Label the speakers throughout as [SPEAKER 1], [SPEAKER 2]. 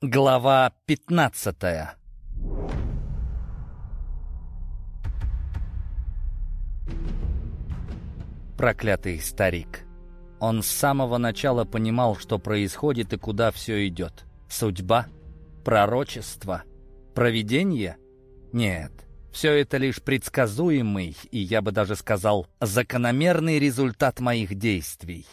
[SPEAKER 1] Глава пятнадцатая Проклятый старик. Он с самого начала понимал, что происходит и куда все идет. Судьба? Пророчество? Провидение? Нет. Все это лишь предсказуемый, и я бы даже сказал, закономерный результат моих действий.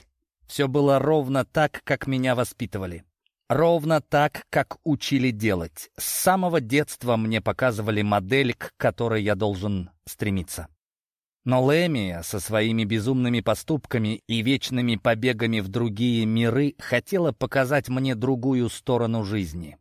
[SPEAKER 1] Все было ровно так, как меня воспитывали. Ровно так, как учили делать. С самого детства мне показывали модель, к которой я должен стремиться. Но Лемия со своими безумными поступками и вечными побегами в другие миры хотела показать мне другую сторону жизни.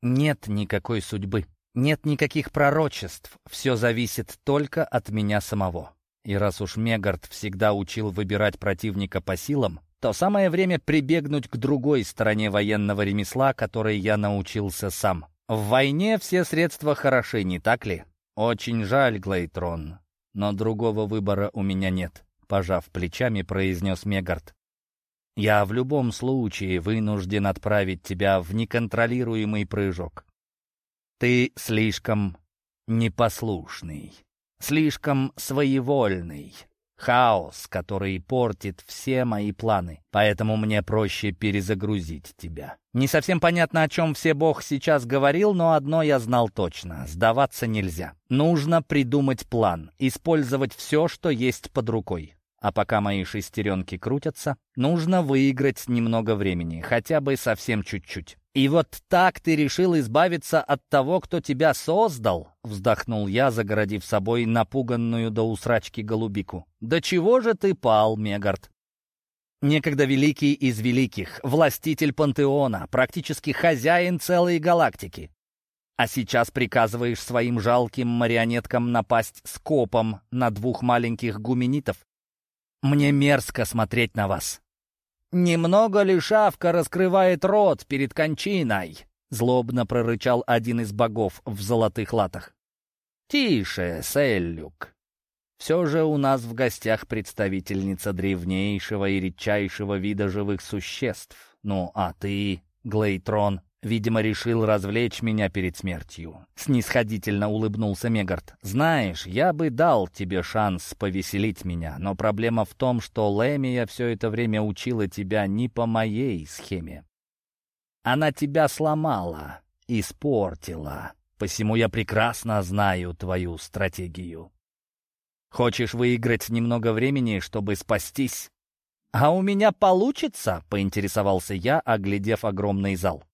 [SPEAKER 1] Нет никакой судьбы, нет никаких пророчеств, все зависит только от меня самого. И раз уж Мегард всегда учил выбирать противника по силам, то самое время прибегнуть к другой стороне военного ремесла, которой я научился сам. В войне все средства хороши, не так ли? Очень жаль, Глейтрон, но другого выбора у меня нет, пожав плечами, произнес Мегард. Я в любом случае вынужден отправить тебя в неконтролируемый прыжок. Ты слишком непослушный, слишком своевольный, Хаос, который портит все мои планы. Поэтому мне проще перезагрузить тебя. Не совсем понятно, о чем все Бог сейчас говорил, но одно я знал точно. Сдаваться нельзя. Нужно придумать план, использовать все, что есть под рукой. А пока мои шестеренки крутятся, нужно выиграть немного времени, хотя бы совсем чуть-чуть. «И вот так ты решил избавиться от того, кто тебя создал?» — вздохнул я, загородив собой напуганную до усрачки голубику. «Да чего же ты пал, Мегард?» Некогда великий из великих, властитель пантеона, практически хозяин целой галактики. А сейчас приказываешь своим жалким марионеткам напасть скопом на двух маленьких гуменитов? Мне мерзко смотреть на вас. «Немного ли шавка раскрывает рот перед кончиной?» — злобно прорычал один из богов в золотых латах. «Тише, Селлюк. Все же у нас в гостях представительница древнейшего и редчайшего вида живых существ. Ну, а ты, Глейтрон, Видимо, решил развлечь меня перед смертью. Снисходительно улыбнулся Мегард. «Знаешь, я бы дал тебе шанс повеселить меня, но проблема в том, что Лемия все это время учила тебя не по моей схеме. Она тебя сломала, испортила, посему я прекрасно знаю твою стратегию. Хочешь выиграть немного времени, чтобы спастись?» «А у меня получится?» — поинтересовался я, оглядев огромный зал.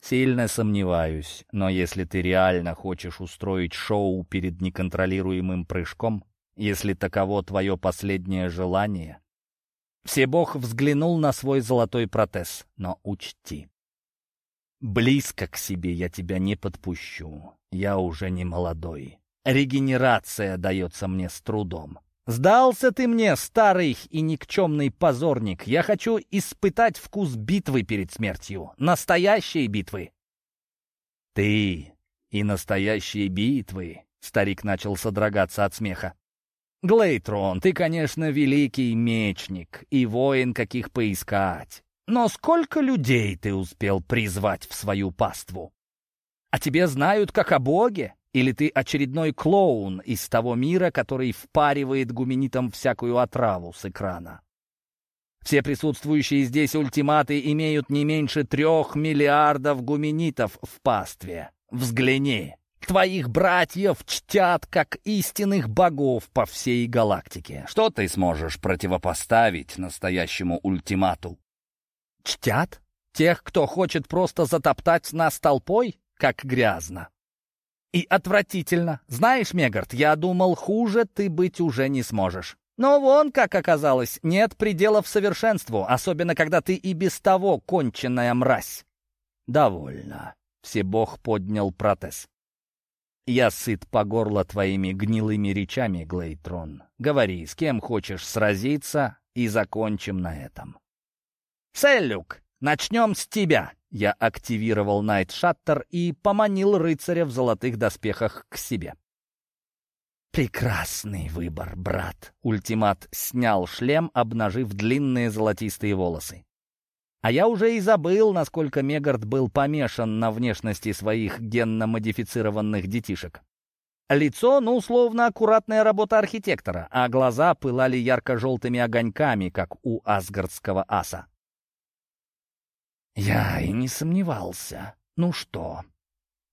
[SPEAKER 1] Сильно сомневаюсь, но если ты реально хочешь устроить шоу перед неконтролируемым прыжком, если таково твое последнее желание... Всебог взглянул на свой золотой протез, но учти. Близко к себе я тебя не подпущу, я уже не молодой. Регенерация дается мне с трудом. «Сдался ты мне, старый и никчемный позорник. Я хочу испытать вкус битвы перед смертью. Настоящей битвы». «Ты и настоящие битвы», — старик начал содрогаться от смеха. «Глейтрон, ты, конечно, великий мечник и воин, каких поискать. Но сколько людей ты успел призвать в свою паству? А тебе знают как о боге. Или ты очередной клоун из того мира, который впаривает гуменитам всякую отраву с экрана? Все присутствующие здесь ультиматы имеют не меньше трех миллиардов гуменитов в пастве. Взгляни. Твоих братьев чтят как истинных богов по всей галактике. Что ты сможешь противопоставить настоящему ультимату? Чтят? Тех, кто хочет просто затоптать нас толпой? Как грязно. И отвратительно. Знаешь, Мегард, я думал, хуже ты быть уже не сможешь. Но вон, как оказалось, нет пределов совершенству, особенно когда ты и без того конченная мразь. Довольно. Всебог поднял протез. Я сыт по горло твоими гнилыми речами, Глейтрон. Говори, с кем хочешь сразиться, и закончим на этом. Селлюк, начнем с тебя. Я активировал Найт-Шаттер и поманил рыцаря в золотых доспехах к себе. «Прекрасный выбор, брат!» Ультимат снял шлем, обнажив длинные золотистые волосы. А я уже и забыл, насколько Мегард был помешан на внешности своих генно-модифицированных детишек. Лицо, ну, условно, аккуратная работа архитектора, а глаза пылали ярко-желтыми огоньками, как у асгардского аса. Я и не сомневался. Ну что,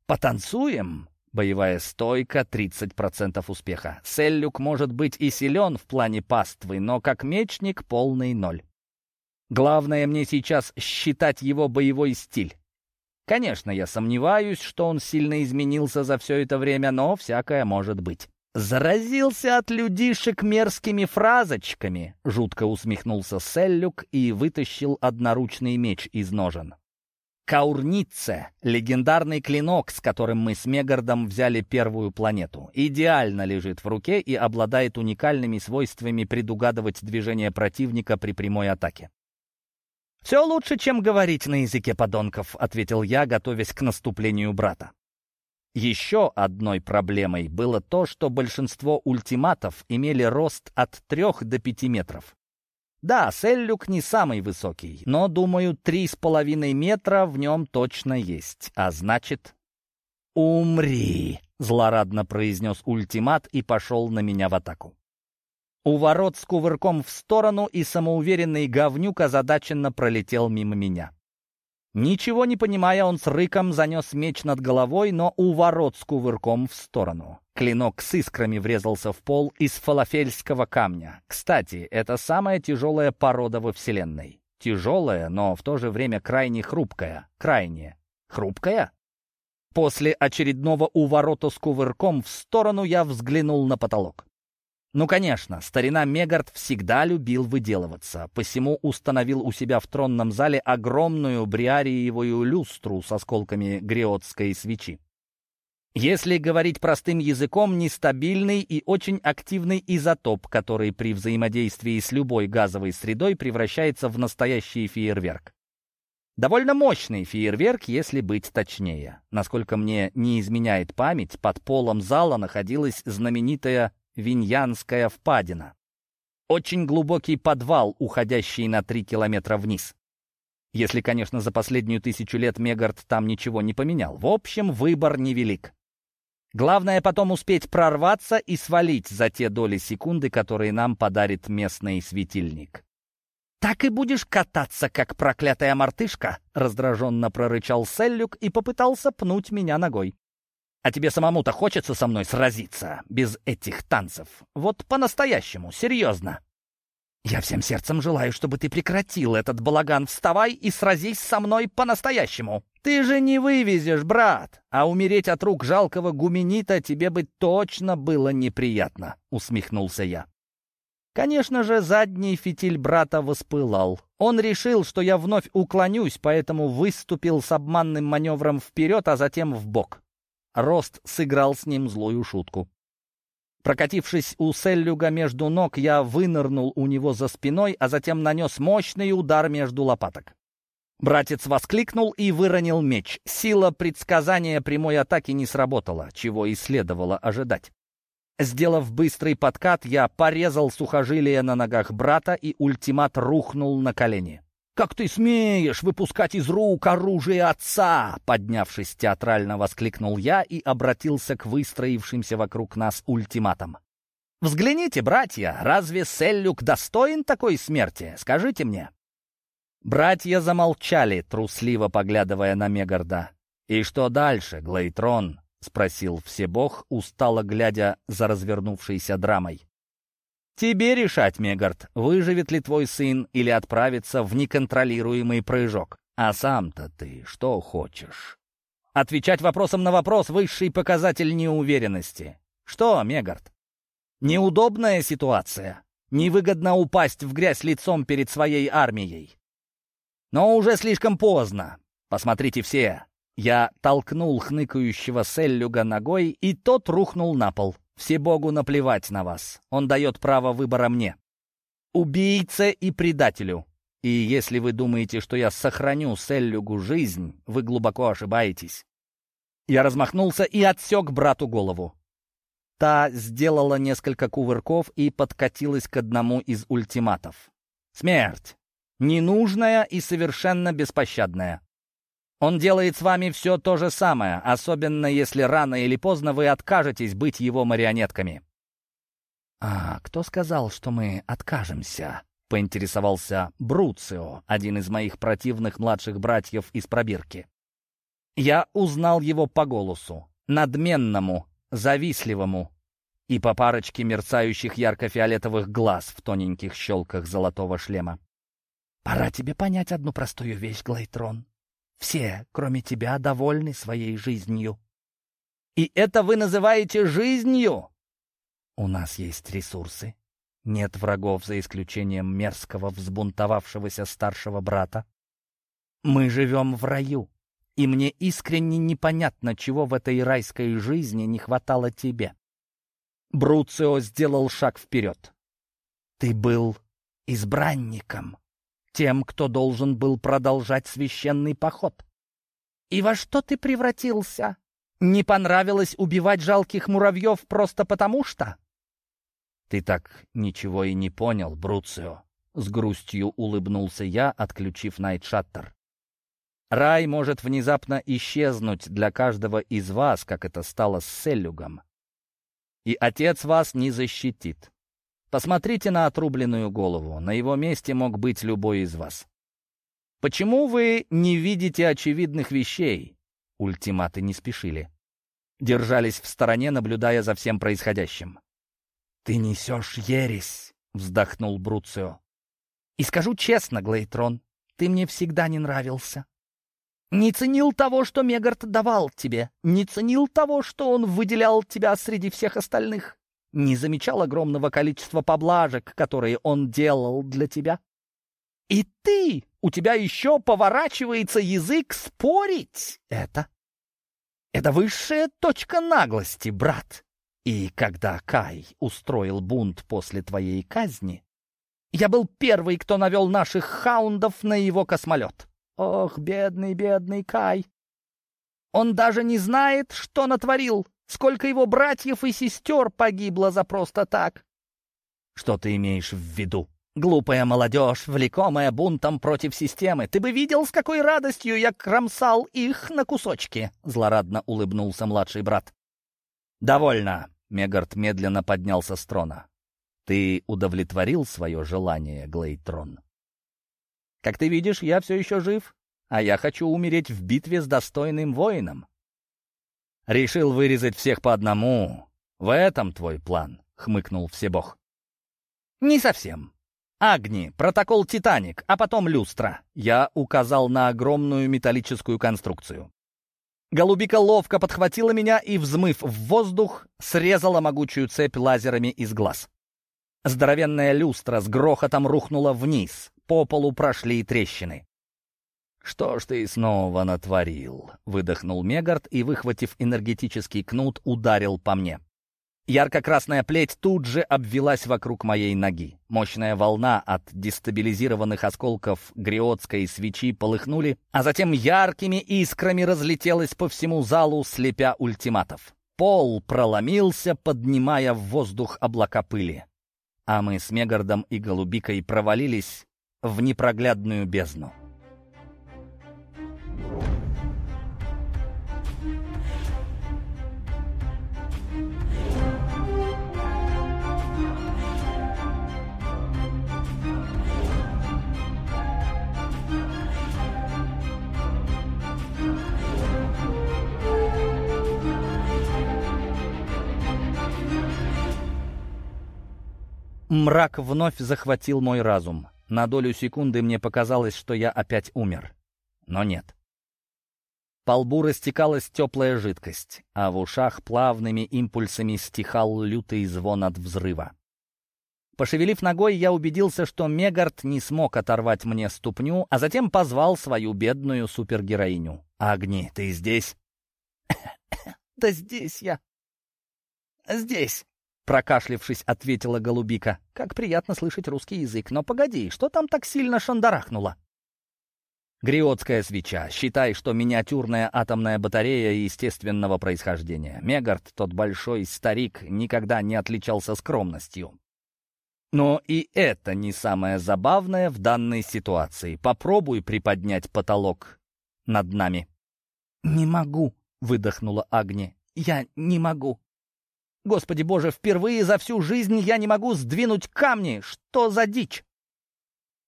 [SPEAKER 1] потанцуем? Боевая стойка — 30% успеха. Селлюк может быть и силен в плане паствы, но как мечник — полный ноль. Главное мне сейчас считать его боевой стиль. Конечно, я сомневаюсь, что он сильно изменился за все это время, но всякое может быть. «Заразился от людишек мерзкими фразочками», — жутко усмехнулся Селлюк и вытащил одноручный меч из ножен. Каурнице — легендарный клинок, с которым мы с Мегардом взяли первую планету. Идеально лежит в руке и обладает уникальными свойствами предугадывать движение противника при прямой атаке. «Все лучше, чем говорить на языке подонков», — ответил я, готовясь к наступлению брата. Еще одной проблемой было то, что большинство ультиматов имели рост от 3 до 5 метров. Да, Селлюк не самый высокий, но, думаю, три с половиной метра в нем точно есть. А значит... «Умри!» — злорадно произнес ультимат и пошел на меня в атаку. У ворот с кувырком в сторону, и самоуверенный говнюк озадаченно пролетел мимо меня. Ничего не понимая, он с рыком занес меч над головой, но у ворот с кувырком в сторону. Клинок с искрами врезался в пол из фалафельского камня. Кстати, это самая тяжелая порода во Вселенной. Тяжелая, но в то же время крайне хрупкая. Крайне. Хрупкая? После очередного уворота с кувырком в сторону я взглянул на потолок. Ну, конечно, старина Мегард всегда любил выделываться, посему установил у себя в тронном зале огромную бриариевую люстру с осколками гриотской свечи. Если говорить простым языком, нестабильный и очень активный изотоп, который при взаимодействии с любой газовой средой превращается в настоящий фейерверк. Довольно мощный фейерверк, если быть точнее. Насколько мне не изменяет память, под полом зала находилась знаменитая Виньянская впадина. Очень глубокий подвал, уходящий на три километра вниз. Если, конечно, за последнюю тысячу лет Мегард там ничего не поменял. В общем, выбор невелик. Главное потом успеть прорваться и свалить за те доли секунды, которые нам подарит местный светильник. «Так и будешь кататься, как проклятая мартышка?» — раздраженно прорычал Селлюк и попытался пнуть меня ногой. А тебе самому-то хочется со мной сразиться, без этих танцев? Вот по-настоящему, серьезно. Я всем сердцем желаю, чтобы ты прекратил этот балаган. Вставай и сразись со мной по-настоящему. Ты же не вывезешь, брат. А умереть от рук жалкого гуменита тебе бы точно было неприятно, усмехнулся я. Конечно же, задний фитиль брата воспылал. Он решил, что я вновь уклонюсь, поэтому выступил с обманным маневром вперед, а затем в бок. Рост сыграл с ним злую шутку. Прокатившись у Селлюга между ног, я вынырнул у него за спиной, а затем нанес мощный удар между лопаток. Братец воскликнул и выронил меч. Сила предсказания прямой атаки не сработала, чего и следовало ожидать. Сделав быстрый подкат, я порезал сухожилие на ногах брата, и ультимат рухнул на колени. «Как ты смеешь выпускать из рук оружие отца?» Поднявшись театрально, воскликнул я и обратился к выстроившимся вокруг нас ультиматам. «Взгляните, братья, разве Селлюк достоин такой смерти? Скажите мне». Братья замолчали, трусливо поглядывая на Мегарда. «И что дальше, Глейтрон?» — спросил Всебог, устало глядя за развернувшейся драмой. Тебе решать, Мегард, выживет ли твой сын или отправится в неконтролируемый прыжок. А сам-то ты что хочешь? Отвечать вопросом на вопрос — высший показатель неуверенности. Что, Мегард? Неудобная ситуация. Невыгодно упасть в грязь лицом перед своей армией. Но уже слишком поздно. Посмотрите все. Я толкнул хныкающего Селлюга ногой, и тот рухнул на пол. Все Богу наплевать на вас. Он дает право выбора мне. Убийце и предателю. И если вы думаете, что я сохраню Селлюгу жизнь, вы глубоко ошибаетесь. Я размахнулся и отсек брату голову. Та сделала несколько кувырков и подкатилась к одному из ультиматов. «Смерть! Ненужная и совершенно беспощадная. Он делает с вами все то же самое, особенно если рано или поздно вы откажетесь быть его марионетками. «А кто сказал, что мы откажемся?» — поинтересовался Бруцио, один из моих противных младших братьев из пробирки. Я узнал его по голосу, надменному, завистливому и по парочке мерцающих ярко-фиолетовых глаз в тоненьких щелках золотого шлема. «Пора тебе понять одну простую вещь, Глейтрон. Все, кроме тебя, довольны своей жизнью». «И это вы называете жизнью?» «У нас есть ресурсы. Нет врагов, за исключением мерзкого, взбунтовавшегося старшего брата. Мы живем в раю, и мне искренне непонятно, чего в этой райской жизни не хватало тебе». Бруцио сделал шаг вперед. «Ты был избранником, тем, кто должен был продолжать священный поход. И во что ты превратился? Не понравилось убивать жалких муравьев просто потому что?» «Ты так ничего и не понял, Бруцио», — с грустью улыбнулся я, отключив Найтшаттер. «Рай может внезапно исчезнуть для каждого из вас, как это стало с Селлюгом. И отец вас не защитит. Посмотрите на отрубленную голову, на его месте мог быть любой из вас. Почему вы не видите очевидных вещей?» Ультиматы не спешили. Держались в стороне, наблюдая за всем происходящим. «Ты несешь ересь!» — вздохнул Бруцио. «И скажу честно, Глейтрон, ты мне всегда не нравился. Не ценил того, что Мегарт давал тебе, не ценил того, что он выделял тебя среди всех остальных, не замечал огромного количества поблажек, которые он делал для тебя. И ты, у тебя еще поворачивается язык спорить это. Это высшая точка наглости, брат. И когда Кай устроил бунт после твоей казни, я был первый, кто навел наших хаундов на его космолет. Ох, бедный, бедный Кай! Он даже не знает, что натворил, сколько его братьев и сестер погибло за просто так. Что ты имеешь в виду? Глупая молодежь, влекомая бунтом против системы. Ты бы видел, с какой радостью я кромсал их на кусочки!» Злорадно улыбнулся младший брат. «Довольно!» Мегард медленно поднялся с трона. «Ты удовлетворил свое желание, Глейтрон?» «Как ты видишь, я все еще жив, а я хочу умереть в битве с достойным воином». «Решил вырезать всех по одному. В этом твой план», — хмыкнул Всебог. «Не совсем. Агни, протокол «Титаник», а потом люстра». Я указал на огромную металлическую конструкцию. Голубика ловко подхватила меня и, взмыв в воздух, срезала могучую цепь лазерами из глаз. Здоровенная люстра с грохотом рухнула вниз. По полу прошли трещины. «Что ж ты снова натворил?» — выдохнул Мегард и, выхватив энергетический кнут, ударил по мне. Ярко-красная плеть тут же обвелась вокруг моей ноги. Мощная волна от дестабилизированных осколков гриотской свечи полыхнули, а затем яркими искрами разлетелась по всему залу, слепя ультиматов. Пол проломился, поднимая в воздух облака пыли. А мы с Мегардом и Голубикой провалились в непроглядную бездну. Мрак вновь захватил мой разум. На долю секунды мне показалось, что я опять умер. Но нет. По лбу растекалась теплая жидкость, а в ушах плавными импульсами стихал лютый звон от взрыва. Пошевелив ногой, я убедился, что Мегард не смог оторвать мне ступню, а затем позвал свою бедную супергероиню. «Агни, ты здесь?» «Да здесь я. Здесь». Прокашлившись, ответила голубика. «Как приятно слышать русский язык. Но погоди, что там так сильно шандарахнуло?» Гриотская свеча. Считай, что миниатюрная атомная батарея естественного происхождения. Мегард, тот большой старик, никогда не отличался скромностью. Но и это не самое забавное в данной ситуации. Попробуй приподнять потолок над нами.
[SPEAKER 2] «Не могу», — выдохнула Агни. «Я не могу». «Господи боже, впервые за всю жизнь я не могу сдвинуть камни! Что за дичь?»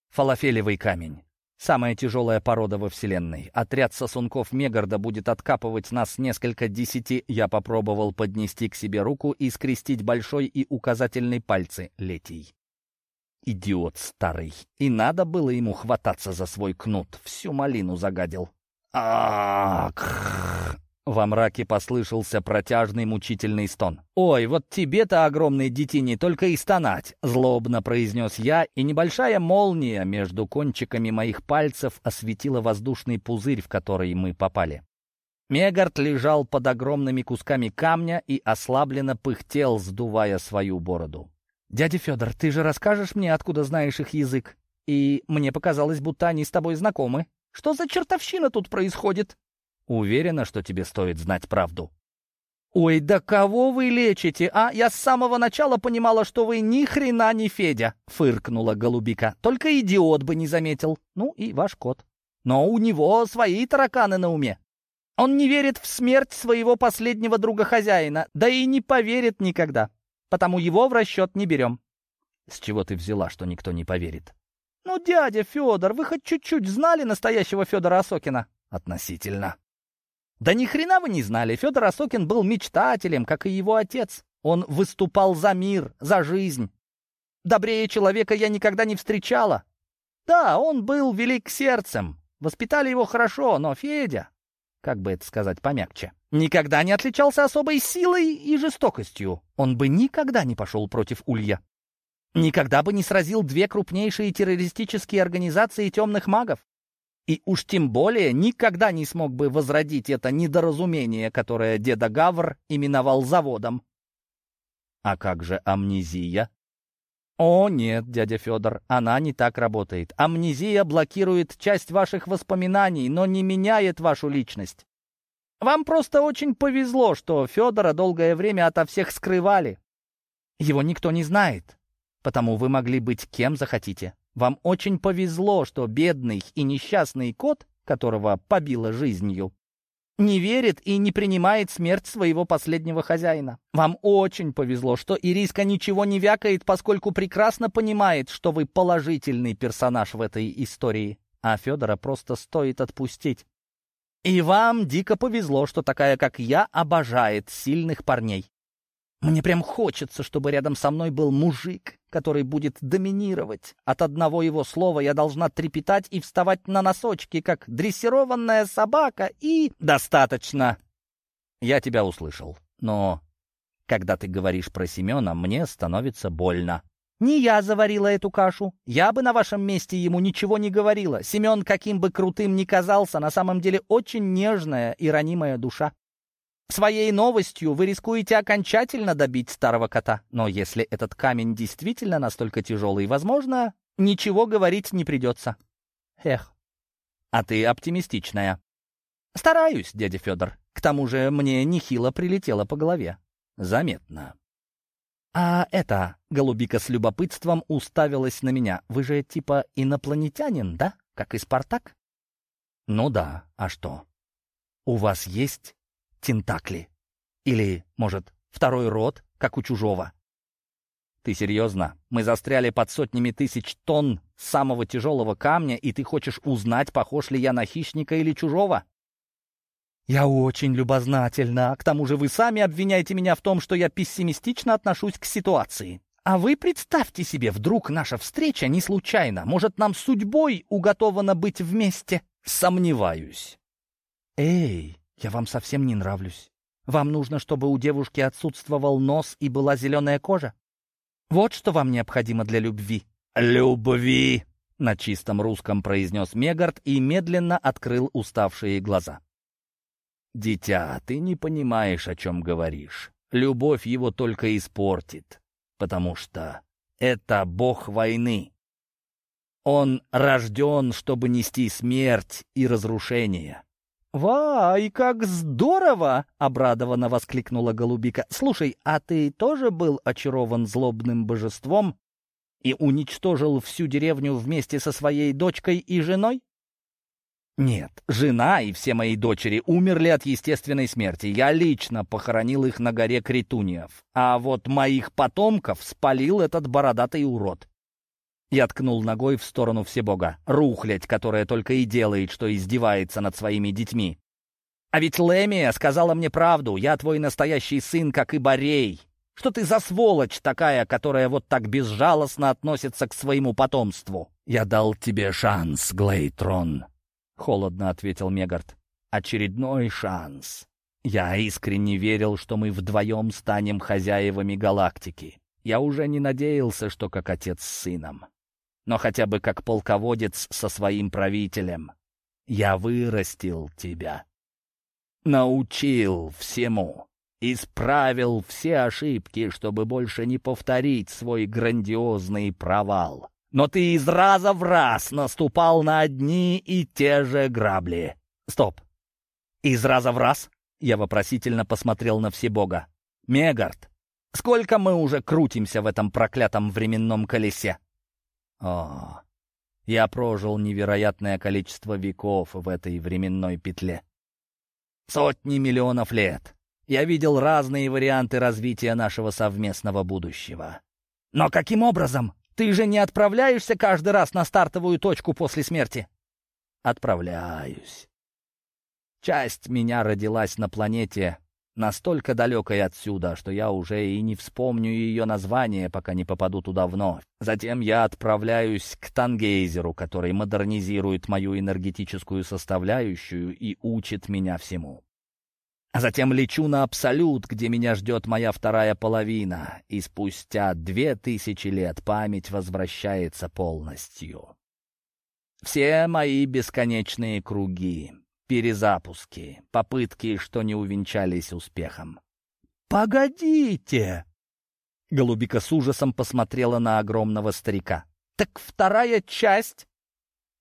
[SPEAKER 1] Фалафелевый камень. Самая тяжелая порода во Вселенной. Отряд сосунков Мегарда будет откапывать нас несколько десяти. Я попробовал поднести к себе руку и скрестить большой и указательный пальцы Летий. Идиот старый. И надо было ему хвататься за свой кнут. Всю малину загадил. а во мраке послышался протяжный мучительный стон. «Ой, вот тебе-то, огромный детине, только и стонать!» — злобно произнес я, и небольшая молния между кончиками моих пальцев осветила воздушный пузырь, в который мы попали. Мегард лежал под огромными кусками камня и ослабленно пыхтел, сдувая свою бороду.
[SPEAKER 2] «Дядя Федор, ты же расскажешь мне, откуда знаешь их язык? И мне показалось, будто они с тобой знакомы. Что за чертовщина тут происходит?»
[SPEAKER 1] Уверена, что тебе стоит знать правду.
[SPEAKER 2] «Ой, да кого вы лечите, а? Я с самого начала понимала, что вы ни хрена не Федя!» — фыркнула голубика. «Только идиот бы не заметил. Ну и ваш кот. Но у него свои тараканы на уме. Он не верит в смерть своего последнего друга-хозяина, да и не поверит никогда. Потому его в расчет не берем».
[SPEAKER 1] «С чего ты взяла, что никто не поверит?»
[SPEAKER 2] «Ну, дядя Федор, вы хоть чуть-чуть знали настоящего Федора Осокина?»
[SPEAKER 1] «Относительно».
[SPEAKER 2] Да ни хрена вы не знали, Федор Осокин был мечтателем, как и его отец. Он выступал за мир, за жизнь. Добрее человека я никогда не встречала. Да, он был велик сердцем. Воспитали его хорошо, но Федя, как бы это сказать помягче, никогда не отличался особой силой и жестокостью. Он бы никогда не пошел против Улья. Никогда бы не сразил две крупнейшие террористические организации темных магов и уж тем более никогда не смог бы возродить это недоразумение, которое деда Гавр именовал заводом.
[SPEAKER 1] А как же амнезия?
[SPEAKER 2] О, нет, дядя Федор, она не так работает. Амнезия блокирует часть ваших воспоминаний, но не меняет вашу личность. Вам просто очень повезло, что Федора долгое время ото всех скрывали. Его никто не знает, потому вы могли быть кем захотите. Вам очень повезло, что бедный и несчастный кот, которого побило жизнью, не верит и не принимает смерть своего последнего хозяина. Вам очень повезло, что Ириска ничего не вякает, поскольку прекрасно понимает, что вы положительный персонаж в этой истории, а Федора просто стоит отпустить. И вам дико повезло, что такая, как я, обожает сильных парней. Мне прям хочется, чтобы рядом со мной был мужик, который будет доминировать. От одного его слова я должна трепетать и вставать на носочки, как дрессированная собака, и... Достаточно! Я тебя услышал, но когда ты говоришь про Семена, мне становится больно. Не я заварила эту кашу. Я бы на вашем месте ему ничего не говорила. Семен, каким бы крутым ни казался, на самом деле очень нежная и ранимая душа. Своей новостью вы рискуете окончательно добить старого кота. Но если этот камень действительно настолько тяжелый, возможно, ничего говорить не придется. Эх. А ты оптимистичная. Стараюсь, дядя Федор. К тому же мне нехило прилетело по голове. Заметно. А это, голубика с любопытством уставилась на меня. Вы же типа инопланетянин, да? Как и Спартак?
[SPEAKER 1] Ну да, а что?
[SPEAKER 2] У вас есть тентакли. Или, может, второй род, как у чужого.
[SPEAKER 1] Ты серьезно? Мы застряли под сотнями тысяч тонн самого тяжелого камня, и ты хочешь узнать, похож ли я на хищника или чужого?
[SPEAKER 2] Я очень любознательна. К тому же вы сами обвиняете меня в том, что я пессимистично отношусь к ситуации. А вы представьте себе, вдруг наша встреча не случайна. Может, нам судьбой уготовано быть вместе?
[SPEAKER 1] Сомневаюсь.
[SPEAKER 2] Эй, «Я вам совсем не нравлюсь. Вам нужно, чтобы у девушки отсутствовал нос и была зеленая кожа? Вот что вам необходимо для любви».
[SPEAKER 1] «Любви!» — на чистом русском произнес Мегард и медленно открыл уставшие глаза. «Дитя, ты не понимаешь, о чем говоришь. Любовь его только испортит, потому что это бог войны. Он рожден, чтобы нести смерть и разрушение.
[SPEAKER 2] «Вай, как здорово!» — обрадованно воскликнула голубика. «Слушай, а ты тоже был очарован злобным божеством, И уничтожил всю деревню вместе со своей дочкой и женой? Нет, жена и все мои дочери умерли от естественной смерти. Я лично похоронил их на горе Критуниев. А вот моих потомков спалил этот бородатый урод. Я ткнул ногой в сторону Всебога. Рухлядь, которая только и делает, что издевается над своими детьми. А ведь Лемия сказала мне правду. Я твой настоящий сын, как и Борей. Что ты за сволочь такая, которая вот так безжалостно относится к своему потомству? Я дал тебе шанс, Глейтрон, холодно ответил Мегард. Очередной шанс. Я искренне верил, что мы вдвоем станем хозяевами галактики. Я уже не надеялся, что как отец с сыном. Но хотя бы как полководец со своим правителем. Я вырастил тебя. Научил всему. Исправил все ошибки, чтобы больше не повторить свой грандиозный провал. Но ты из раза в раз наступал на одни и те же грабли. Стоп. Из раза в раз? Я вопросительно посмотрел на Всебога. Мегард, сколько мы уже крутимся в этом проклятом временном колесе? О, я прожил невероятное количество веков в этой временной петле. Сотни миллионов лет. Я видел разные варианты развития нашего совместного будущего. Но каким образом? Ты же не отправляешься каждый раз на стартовую точку после смерти? Отправляюсь. Часть меня родилась на планете, настолько далекой отсюда, что я уже и не вспомню ее название, пока не попаду туда вновь. Затем я отправляюсь к Тангейзеру, который модернизирует мою энергетическую составляющую и учит меня всему. А затем лечу на Абсолют, где меня ждет моя вторая половина, и спустя две тысячи лет память возвращается полностью. Все мои бесконечные круги, перезапуски, попытки, что не увенчались успехом. «Погодите!» Голубика с ужасом посмотрела на огромного старика. «Так вторая часть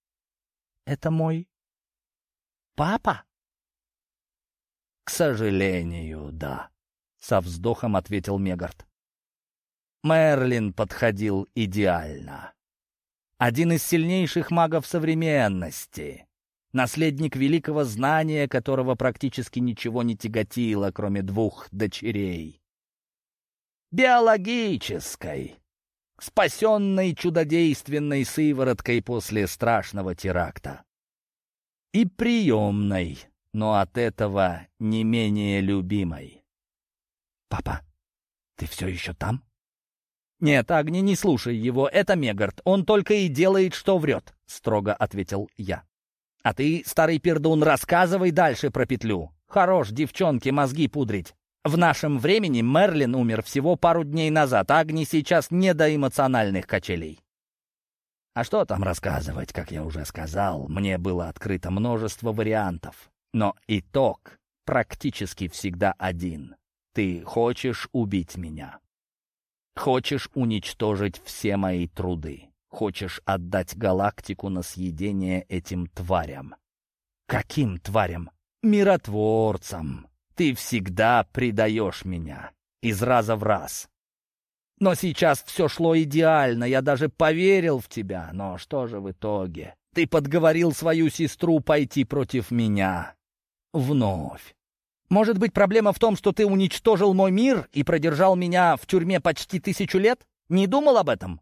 [SPEAKER 2] — это мой папа?» «К сожалению, да», — со вздохом ответил Мегард. Мерлин подходил идеально. Один из сильнейших магов современности, наследник великого знания, которого практически ничего не тяготило, кроме двух дочерей. Биологической, спасенной чудодейственной сывороткой после страшного теракта. И приемной, но от этого не менее любимой. «Папа, ты все еще там?» «Нет, Агни, не слушай его, это Мегард, он только и делает, что врет», — строго ответил я. «А ты, старый пердун, рассказывай дальше про петлю. Хорош, девчонки, мозги пудрить. В нашем времени Мерлин умер всего пару дней назад, а Агни сейчас не до эмоциональных качелей». А что там рассказывать, как я уже сказал, мне было открыто множество вариантов. Но итог практически всегда один. Ты хочешь убить меня. Хочешь уничтожить все мои труды. Хочешь отдать галактику на съедение этим тварям. Каким тварям? Миротворцам. Ты всегда предаешь меня. Из раза в раз. Но сейчас все шло идеально, я даже поверил в тебя. Но что же в итоге? Ты подговорил свою сестру пойти против меня вновь. Может быть, проблема в том, что ты уничтожил мой мир и продержал меня в тюрьме почти тысячу лет? Не думал об этом?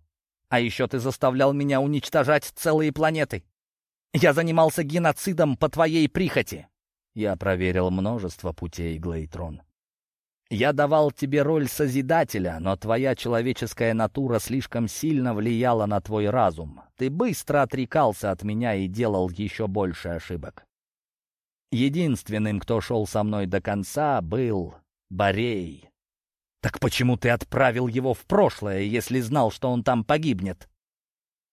[SPEAKER 2] А еще ты заставлял меня уничтожать целые планеты. Я занимался геноцидом по твоей прихоти. Я проверил множество путей, Глейтрон. Я давал тебе роль Созидателя, но твоя человеческая натура слишком сильно влияла на твой разум. Ты быстро отрекался от меня и делал еще больше ошибок. Единственным, кто шел со мной до конца, был Борей. Так почему ты отправил его в прошлое, если знал, что он там погибнет?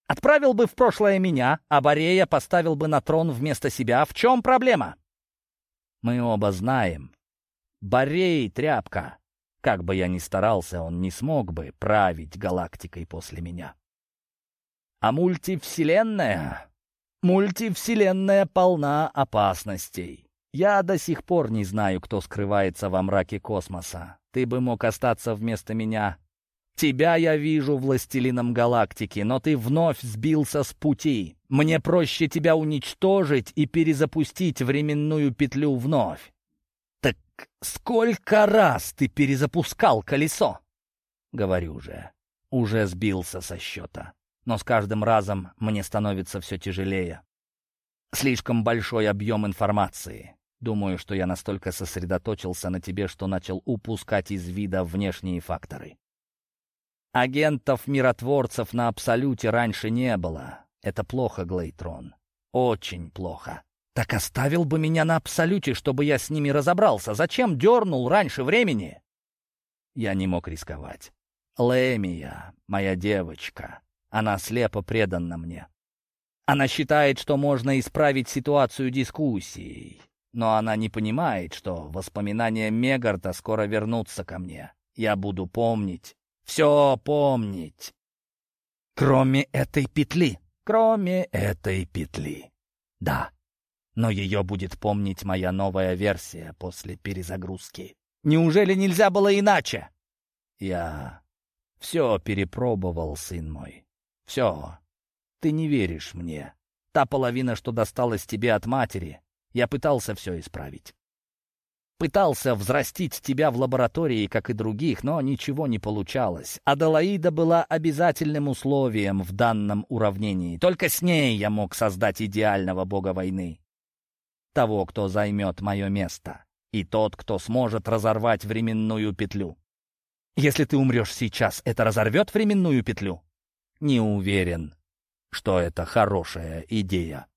[SPEAKER 2] Отправил бы в прошлое меня, а Борея поставил бы на трон вместо себя. В чем проблема? Мы оба знаем. Борей — тряпка. Как бы я ни старался, он не смог бы править галактикой после меня. А мультивселенная Мультивселенная полна опасностей. Я до сих пор не знаю, кто скрывается во мраке космоса. Ты бы мог остаться вместо меня Тебя я вижу властелином галактики, но ты вновь сбился с пути. Мне проще тебя уничтожить и перезапустить временную петлю вновь. Так сколько раз ты перезапускал колесо? Говорю же, уже сбился со счета. Но с каждым разом мне становится все тяжелее. Слишком большой объем информации. Думаю, что я настолько сосредоточился на тебе, что начал упускать из вида внешние факторы. Агентов-миротворцев на Абсолюте раньше не было. Это плохо, Глейтрон. Очень плохо. Так оставил бы меня на Абсолюте, чтобы я с ними разобрался. Зачем дернул раньше времени? Я не мог рисковать. Лемия, моя девочка, она слепо предана мне. Она считает, что можно исправить ситуацию дискуссией. Но она не понимает, что воспоминания Мегарта скоро вернутся ко мне. Я буду помнить, все помнить. Кроме этой петли. Кроме этой петли. Да, но ее будет помнить моя новая версия после перезагрузки. Неужели нельзя было иначе? Я все перепробовал, сын мой. Все. Ты не веришь мне. Та половина, что досталась тебе от матери, я пытался все исправить. Пытался взрастить тебя в лаборатории, как и других, но ничего не получалось. Аделаида была обязательным условием в данном уравнении. Только с ней я мог создать идеального бога войны. Того, кто займет мое место. И тот, кто сможет разорвать временную петлю. Если ты умрешь сейчас, это разорвет временную петлю? Не уверен, что это хорошая идея.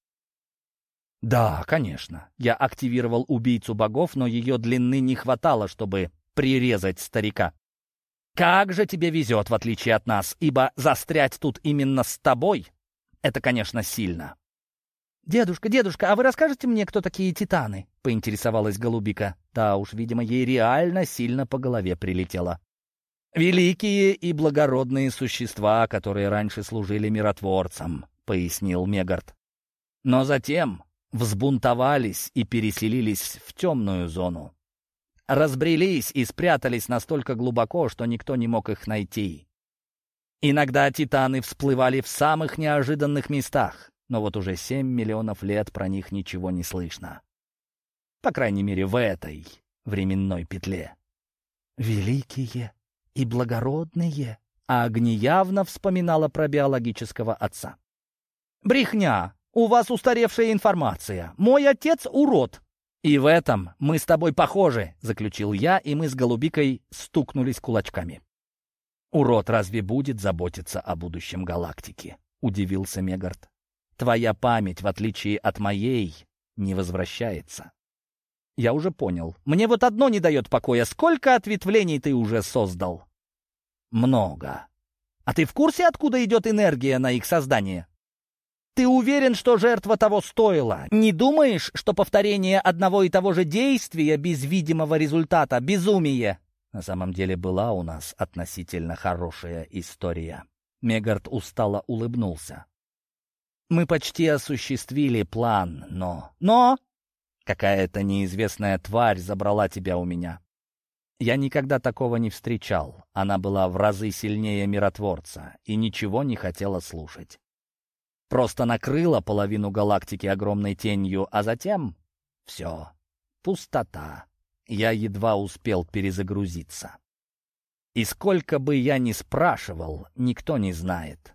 [SPEAKER 2] Да, конечно. Я активировал убийцу богов, но ее длины не хватало, чтобы прирезать старика. Как же тебе везет, в отличие от нас, ибо застрять тут именно с тобой — это, конечно, сильно. «Дедушка, дедушка, а вы расскажете мне, кто такие титаны?» — поинтересовалась голубика. Да уж, видимо, ей реально сильно по голове прилетело. «Великие и благородные существа, которые раньше служили миротворцам», — пояснил Мегард. Но затем взбунтовались и переселились в темную зону. Разбрелись и спрятались настолько глубоко, что никто не мог их найти. Иногда титаны всплывали в самых неожиданных местах, но вот уже семь миллионов лет про них ничего не слышно. По крайней мере, в этой временной петле. «Великие и благородные», Агни явно вспоминала про биологического отца. «Брехня! У вас устаревшая информация. Мой отец — урод». «И в этом мы с тобой похожи», — заключил я, и мы с Голубикой стукнулись кулачками. «Урод разве будет заботиться о будущем галактики?» — удивился Мегард. «Твоя память, в отличие от моей, не возвращается». «Я уже понял. Мне вот одно не дает покоя. Сколько ответвлений ты уже создал?» «Много. А ты в курсе, откуда идет энергия на их создание?» Ты уверен, что жертва того стоила? Не думаешь, что повторение одного и того же действия без видимого результата — безумие? На самом деле была у нас относительно хорошая история. Мегард устало улыбнулся. Мы почти осуществили план, но... Но! Какая-то неизвестная тварь забрала тебя у меня. Я никогда такого не встречал. Она была в разы сильнее миротворца и ничего не хотела слушать. Просто накрыла половину галактики огромной тенью, а затем — все. Пустота. Я едва успел перезагрузиться. И сколько бы я ни спрашивал, никто не знает.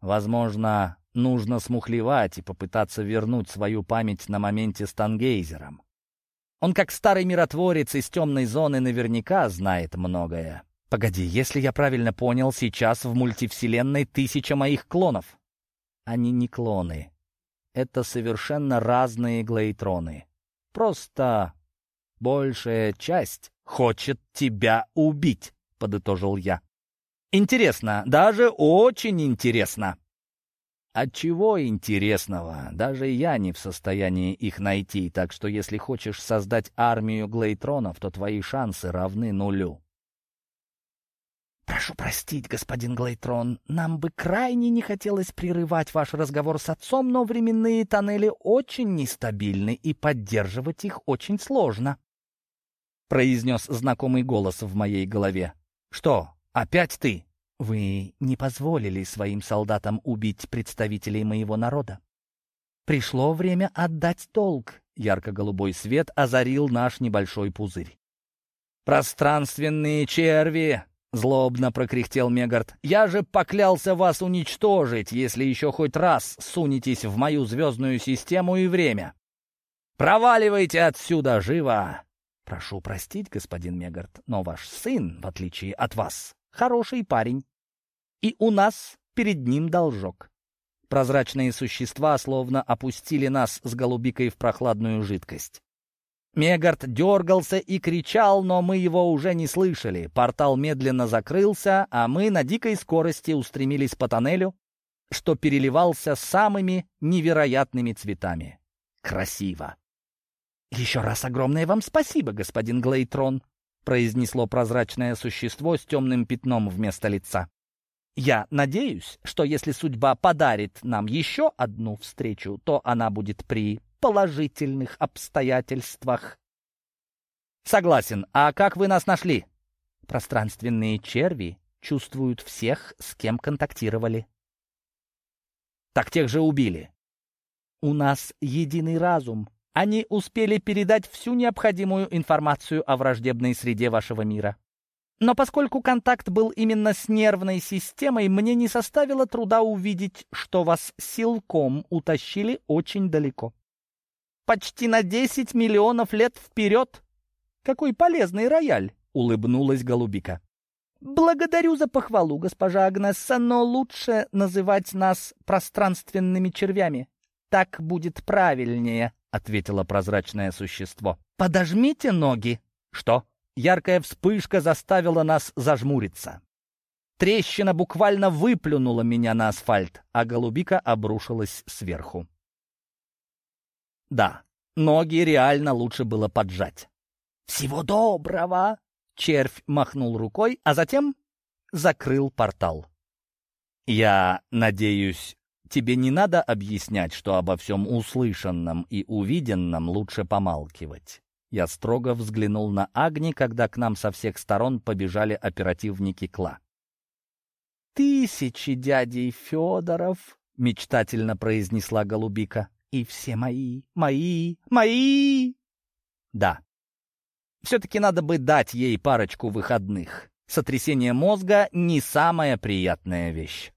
[SPEAKER 2] Возможно, нужно смухлевать и попытаться вернуть свою память на моменте с Тангейзером. Он, как старый миротворец из темной зоны, наверняка знает многое. Погоди, если я правильно понял, сейчас в мультивселенной тысяча моих клонов. Они не клоны. Это совершенно разные глейтроны. Просто большая часть хочет тебя убить, подытожил я. Интересно, даже очень интересно. От чего интересного? Даже я не в состоянии их найти, так что если хочешь создать армию глейтронов, то твои шансы равны нулю. «Прошу простить, господин Глейтрон, нам бы крайне не хотелось прерывать ваш разговор с отцом, но временные тоннели очень нестабильны, и поддерживать их очень сложно», — произнес знакомый голос в моей голове. «Что, опять ты?» Вы не позволили своим солдатам убить представителей моего народа. Пришло время отдать долг. Ярко-голубой свет озарил наш небольшой пузырь. «Пространственные черви!» — злобно прокряхтел Мегард. «Я же поклялся вас уничтожить, если еще хоть раз сунетесь в мою звездную систему и время. Проваливайте отсюда живо!» «Прошу простить, господин Мегард, но ваш сын, в отличие от вас, хороший парень. И у нас перед ним должок». Прозрачные существа словно опустили нас с голубикой в прохладную жидкость. Мегард дергался и кричал, но мы его уже не слышали. Портал медленно закрылся, а мы на дикой скорости устремились по тоннелю, что переливался самыми невероятными цветами. Красиво. «Еще раз огромное вам спасибо, господин Глейтрон», произнесло прозрачное существо с темным пятном вместо лица. «Я надеюсь, что если судьба подарит нам еще одну встречу, то она будет при положительных обстоятельствах». «Согласен. А как вы нас нашли?» «Пространственные черви чувствуют всех, с кем контактировали». «Так тех же убили». «У нас единый разум», они успели передать всю необходимую информацию о враждебной среде вашего мира. Но поскольку контакт был именно с нервной системой, мне не составило труда увидеть, что вас силком утащили очень далеко. Почти на 10 миллионов лет вперед. Какой полезный рояль, улыбнулась голубика. Благодарю за похвалу, госпожа Агнесса, но лучше называть нас пространственными червями. Так будет правильнее ответило прозрачное существо. «Подожмите ноги!» «Что?» Яркая вспышка заставила нас зажмуриться. Трещина буквально выплюнула меня на асфальт, а голубика обрушилась сверху. Да, ноги реально лучше было поджать. «Всего доброго!» Червь махнул рукой, а затем закрыл портал. «Я надеюсь, Тебе не надо объяснять, что обо всем услышанном и увиденном лучше помалкивать. Я строго взглянул на Агни, когда к нам со всех сторон побежали оперативники Кла. «Тысячи дядей Федоров!» — мечтательно произнесла Голубика. «И все мои, мои, мои!» «Да. Все-таки надо бы дать ей парочку выходных. Сотрясение мозга — не самая приятная вещь».